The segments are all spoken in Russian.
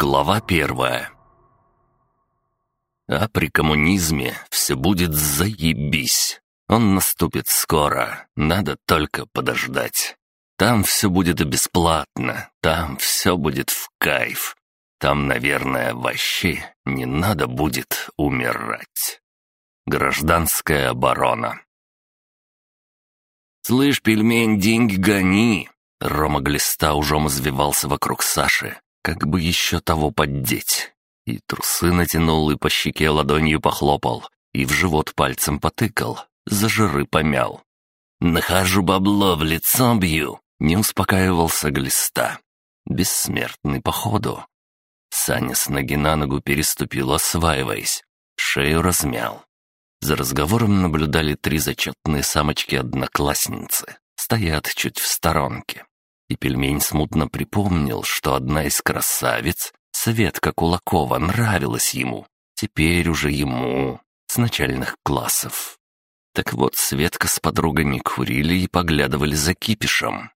Глава первая А при коммунизме все будет заебись. Он наступит скоро, надо только подождать. Там все будет бесплатно, там все будет в кайф. Там, наверное, вообще не надо будет умирать. Гражданская оборона. «Слышь, пельмень, деньги гони!» Рома Глиста ужом извивался вокруг Саши, как бы еще того поддеть. И трусы натянул, и по щеке ладонью похлопал, и в живот пальцем потыкал, за жиры помял. «Нахожу бабло, в лицо бью!» — не успокаивался Глиста. Бессмертный походу. Саня с ноги на ногу переступил, осваиваясь. Шею размял. За разговором наблюдали три зачетные самочки-одноклассницы. Стоят чуть в сторонке. И пельмень смутно припомнил, что одна из красавиц, Светка Кулакова, нравилась ему. Теперь уже ему, с начальных классов. Так вот, Светка с подругами курили и поглядывали за кипишем.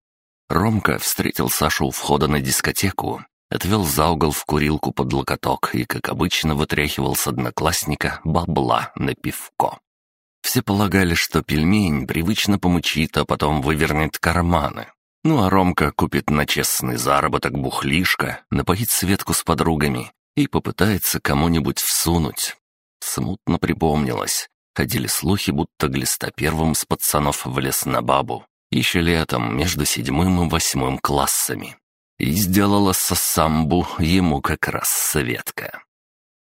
Ромка встретил Сашу у входа на дискотеку, отвел за угол в курилку под локоток и, как обычно, вытряхивал с одноклассника бабла на пивко. Все полагали, что пельмень привычно помучит, а потом вывернет карманы. Ну а Ромка купит на честный заработок бухлишко, напоит Светку с подругами и попытается кому-нибудь всунуть. Смутно припомнилось. Ходили слухи, будто Глиста первым с пацанов влез на бабу. Еще летом, между седьмым и восьмым классами. И сделала сосамбу ему как раз Светка.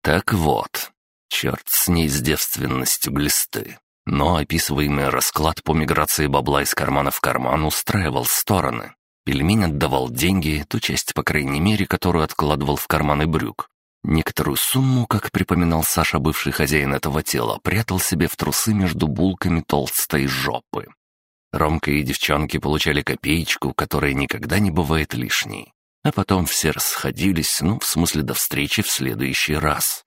Так вот, черт с ней с девственностью Глисты. Но описываемый расклад по миграции бабла из кармана в карман устраивал стороны. Пельмень отдавал деньги, ту часть, по крайней мере, которую откладывал в карманы брюк. Некоторую сумму, как припоминал Саша, бывший хозяин этого тела, прятал себе в трусы между булками толстой жопы. Ромка и девчонки получали копеечку, которая никогда не бывает лишней. А потом все расходились, ну, в смысле, до встречи в следующий раз.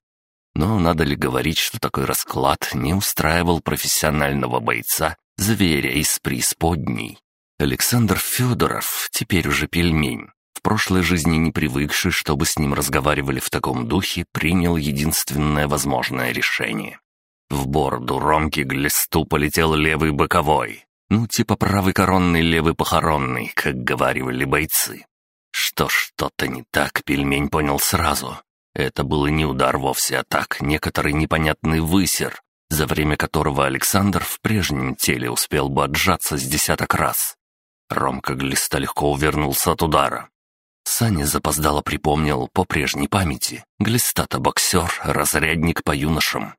Но надо ли говорить, что такой расклад не устраивал профессионального бойца, зверя из преисподней? Александр Федоров, теперь уже пельмень, в прошлой жизни не привыкший, чтобы с ним разговаривали в таком духе, принял единственное возможное решение. В бороду Ромки Глисту полетел левый боковой. Ну, типа правый коронный, левый похоронный, как говаривали бойцы. Что что-то не так, пельмень понял сразу. Это был не удар вовсе, а так некоторый непонятный высер, за время которого Александр в прежнем теле успел бы отжаться с десяток раз. Ромка Глиста легко увернулся от удара. Саня запоздало припомнил по прежней памяти. Глиста-то боксер, разрядник по юношам.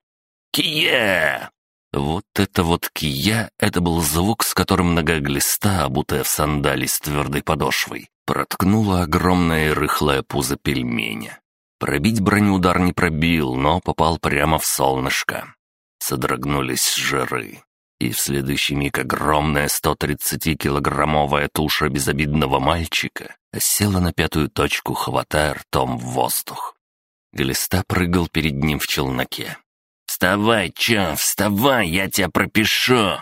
«Кие!» Вот это вот кия — это был звук, с которым нога глиста, обутая в сандали с твердой подошвой, проткнула огромное рыхлое пузо пельменя. Пробить броню удар не пробил, но попал прямо в солнышко. Содрогнулись жиры. И в следующий миг огромная 130-килограммовая туша безобидного мальчика села на пятую точку, хватая ртом в воздух. Глиста прыгал перед ним в челноке. «Вставай, чё, вставай, я тебя пропишу!»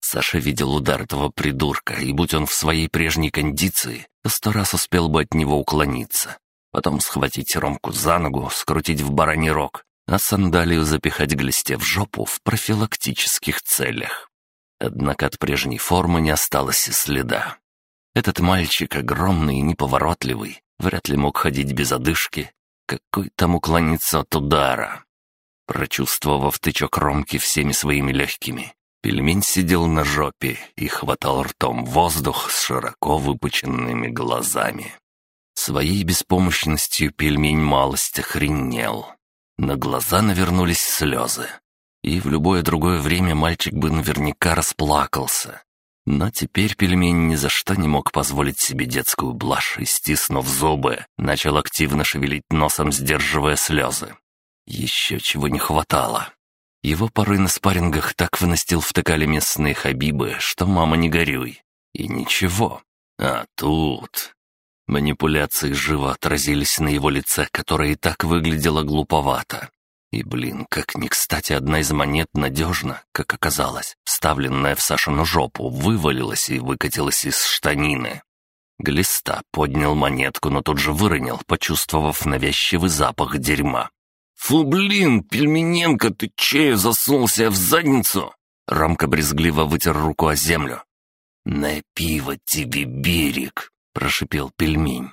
Саша видел удар этого придурка, и будь он в своей прежней кондиции, то сто раз успел бы от него уклониться потом схватить Ромку за ногу, скрутить в бараний рог, а сандалию запихать глисте в жопу в профилактических целях. Однако от прежней формы не осталось и следа. Этот мальчик огромный и неповоротливый, вряд ли мог ходить без одышки. Какой там уклониться от удара? Прочувствовав тычок Ромки всеми своими легкими, пельмень сидел на жопе и хватал ртом воздух с широко выпученными глазами. Своей беспомощностью пельмень малость охренел. На глаза навернулись слезы. И в любое другое время мальчик бы наверняка расплакался. Но теперь пельмень ни за что не мог позволить себе детскую блажь и, стиснув зубы, начал активно шевелить носом, сдерживая слезы. Еще чего не хватало. Его порой на спаррингах так выносил втыкали местные хабибы, что мама не горюй. И ничего. А тут... Манипуляции живо отразились на его лице, которое и так выглядело глуповато. И, блин, как ни кстати, одна из монет надежно, как оказалось, вставленная в Сашину жопу, вывалилась и выкатилась из штанины. Глиста поднял монетку, но тут же выронил, почувствовав навязчивый запах дерьма. «Фу, блин, Пельмененко, ты чею засунулся в задницу?» Ромка брезгливо вытер руку о землю. «На пиво тебе берег!» — прошипел пельмень.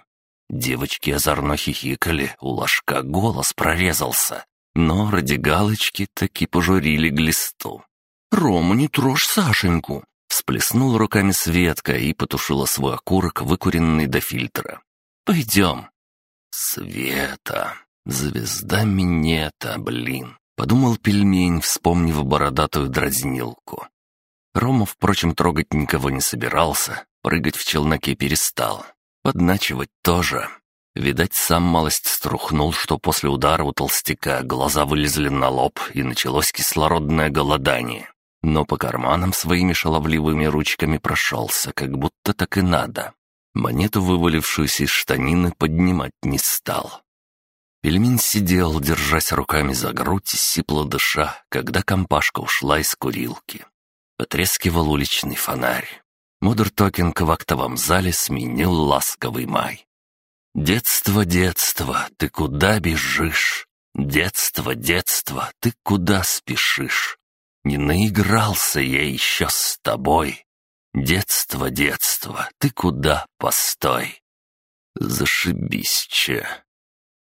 Девочки озорно хихикали, у ложка голос прорезался. Но ради галочки таки пожурили глисту. «Рома, не трожь Сашеньку!» Всплеснула руками Светка и потушила свой окурок, выкуренный до фильтра. «Пойдем». «Света, звезда минета, блин», — подумал пельмень, вспомнив бородатую дразнилку. Рома, впрочем, трогать никого не собирался, прыгать в челноке перестал. Подначивать тоже. Видать, сам малость струхнул, что после удара у толстяка глаза вылезли на лоб, и началось кислородное голодание но по карманам своими шаловливыми ручками прошелся, как будто так и надо. Монету, вывалившуюся из штанины, поднимать не стал. Пельмень сидел, держась руками за грудь и сипло дыша, когда компашка ушла из курилки. Потрескивал уличный фонарь. Мудр-токинг в актовом зале сменил ласковый май. «Детство, детство, ты куда бежишь? Детство, детство, ты куда спешишь? Не наигрался я еще с тобой. Детство, детство, ты куда, постой. Зашибись, че.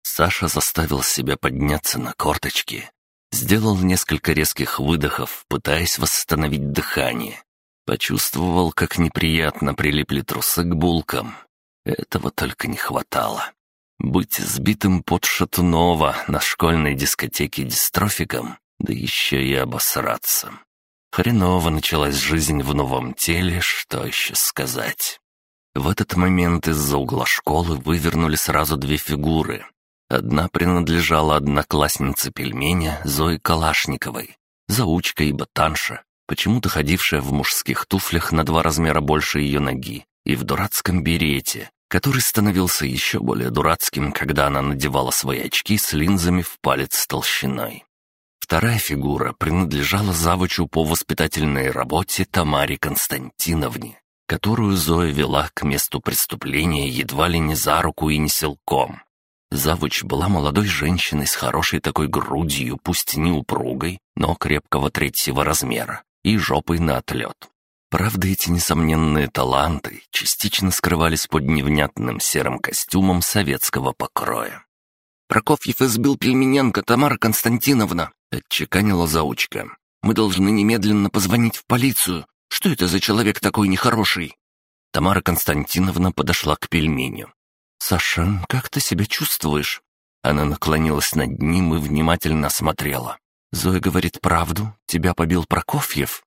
Саша заставил себя подняться на корточки. Сделал несколько резких выдохов, пытаясь восстановить дыхание. Почувствовал, как неприятно прилипли трусы к булкам. Этого только не хватало. Быть сбитым под Шатунова на школьной дискотеке дистрофиком да еще и обосраться. Хреново началась жизнь в новом теле, что еще сказать. В этот момент из-за угла школы вывернули сразу две фигуры. Одна принадлежала однокласснице пельменя Зои Калашниковой, заучка и ботанша, почему-то ходившая в мужских туфлях на два размера больше ее ноги и в дурацком берете, который становился еще более дурацким, когда она надевала свои очки с линзами в палец толщиной. Вторая фигура принадлежала завучу по воспитательной работе Тамаре Константиновне, которую Зоя вела к месту преступления едва ли не за руку и не силком. Завуч была молодой женщиной с хорошей такой грудью, пусть не упругой, но крепкого третьего размера, и жопой на отлет. Правда, эти несомненные таланты частично скрывались под невнятным серым костюмом советского покроя. «Прокофьев избил Пельмененко Тамара Константиновна», — отчеканила заучка. «Мы должны немедленно позвонить в полицию. Что это за человек такой нехороший?» Тамара Константиновна подошла к пельменю. «Саша, как ты себя чувствуешь?» Она наклонилась над ним и внимательно смотрела. «Зоя говорит правду. Тебя побил Прокофьев?»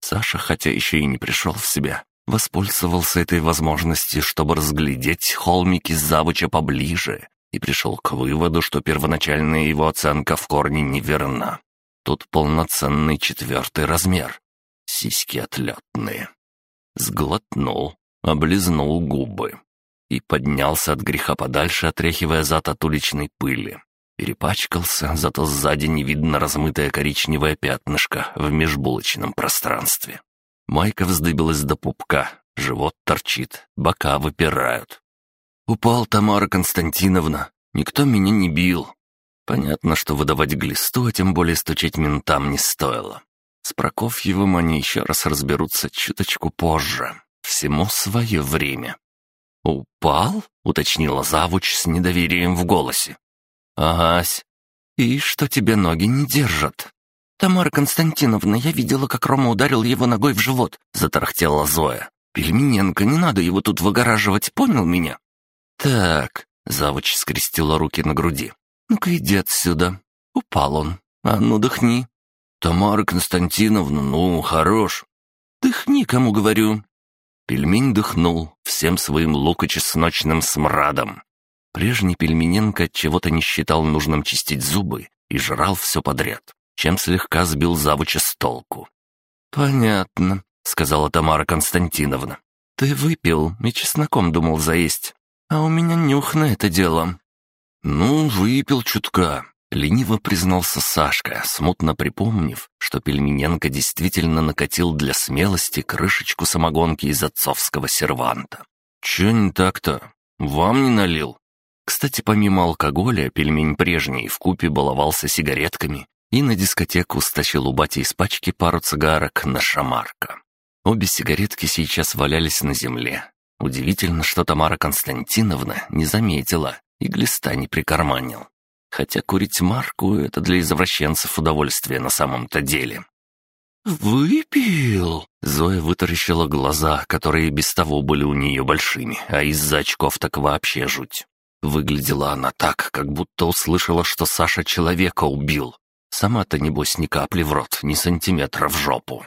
Саша, хотя еще и не пришел в себя, воспользовался этой возможностью, чтобы разглядеть холмики завуча поближе и пришел к выводу, что первоначальная его оценка в корне неверна. Тут полноценный четвертый размер. Сиськи отлетные. Сглотнул, облизнул губы и поднялся от греха подальше, отряхивая зад от уличной пыли. Перепачкался, зато сзади не видно размытое коричневое пятнышко в межбулочном пространстве. Майка вздыбилась до пупка, живот торчит, бока выпирают. «Упал, Тамара Константиновна. Никто меня не бил». Понятно, что выдавать глисту, а тем более стучать ментам не стоило. С Прокофьевым они еще раз разберутся чуточку позже. Всему свое время. «Упал?» — уточнила завуч с недоверием в голосе. «Агась. И что тебе ноги не держат?» «Тамара Константиновна, я видела, как Рома ударил его ногой в живот», — затарахтела Зоя. «Пельмененко, не надо его тут выгораживать, понял меня?» «Так», — завуч скрестила руки на груди. «Ну-ка иди отсюда». Упал он. «А ну, дыхни». «Тамара Константиновна, ну, хорош». «Дыхни, кому говорю». Пельмень дыхнул всем своим луко-чесночным смрадом. Прежний пельмененко чего-то не считал нужным чистить зубы и жрал все подряд, чем слегка сбил завуча с толку. «Понятно», — сказала Тамара Константиновна. «Ты выпил и чесноком думал заесть. А у меня нюх на это дело». «Ну, выпил чутка», — лениво признался Сашка, смутно припомнив, что Пельмененко действительно накатил для смелости крышечку самогонки из отцовского серванта. «Чё не так-то? Вам не налил?» Кстати, помимо алкоголя, пельмень прежний в купе баловался сигаретками и на дискотеку стащил у бати из пачки пару цигарок на шамарка. Обе сигаретки сейчас валялись на земле. Удивительно, что Тамара Константиновна не заметила и глиста не прикарманил. Хотя курить марку — это для извращенцев удовольствие на самом-то деле. «Выпил!» Зоя вытаращила глаза, которые без того были у нее большими, а из-за очков так вообще жуть. Выглядела она так, как будто услышала, что Саша человека убил. Сама-то, небось, ни капли в рот, ни сантиметра в жопу.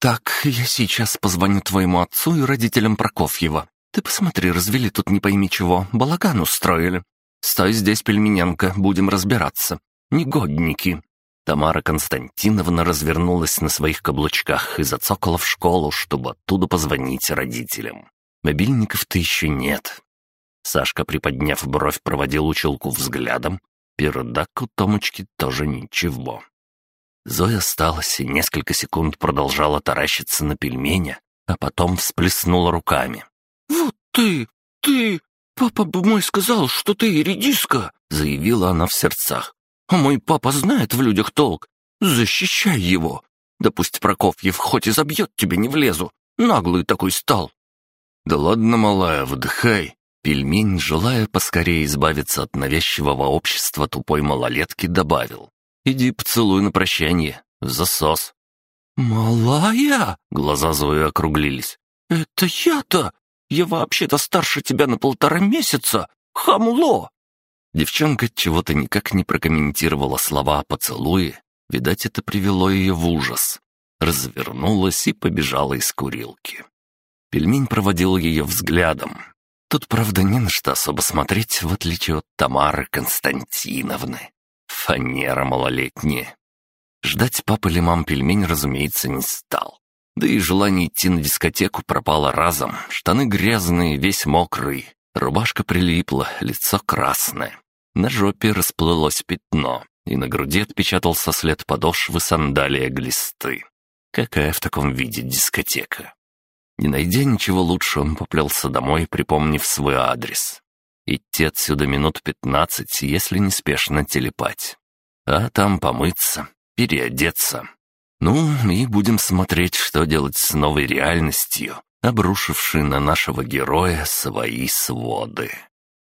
«Так, я сейчас позвоню твоему отцу и родителям Прокофьева. Ты посмотри, развели тут не пойми чего, балаган устроили. Стой здесь, Пельмененко, будем разбираться. Негодники». Тамара Константиновна развернулась на своих каблучках и зацокала в школу, чтобы оттуда позвонить родителям. Мобильников-то еще нет. Сашка, приподняв бровь, проводил училку взглядом. Пердак у Томочки тоже ничего. Зоя осталась и несколько секунд продолжала таращиться на пельменя, а потом всплеснула руками. «Вот ты, ты, «Папа бы мой сказал, что ты редиска», — заявила она в сердцах. «А мой папа знает в людях толк. Защищай его. Да пусть Прокофьев хоть и забьет тебя, не влезу. Наглый такой стал». «Да ладно, малая, выдыхай». Пельмень, желая поскорее избавиться от навязчивого общества тупой малолетки, добавил. «Иди поцелуй на прощание. Засос». «Малая?» — глаза Зои округлились. «Это я-то? Я вообще-то старше тебя на полтора месяца! Хамло!» Девчонка чего-то никак не прокомментировала слова о поцелуе. Видать, это привело ее в ужас. Развернулась и побежала из курилки. Пельмень проводил ее взглядом. Тут, правда, не на что особо смотреть, в отличие от Тамары Константиновны. Фанера малолетняя. Ждать папы или мам пельмень, разумеется, не стал. Да и желание идти на дискотеку пропало разом. Штаны грязные, весь мокрый. Рубашка прилипла, лицо красное. На жопе расплылось пятно, и на груди отпечатался след подошвы сандалия глисты. Какая в таком виде дискотека? Не найдя ничего лучше, он поплелся домой, припомнив свой адрес. Идти отсюда минут пятнадцать, если неспешно телепать. А там помыться, переодеться, ну, и будем смотреть, что делать с новой реальностью, обрушившей на нашего героя свои своды.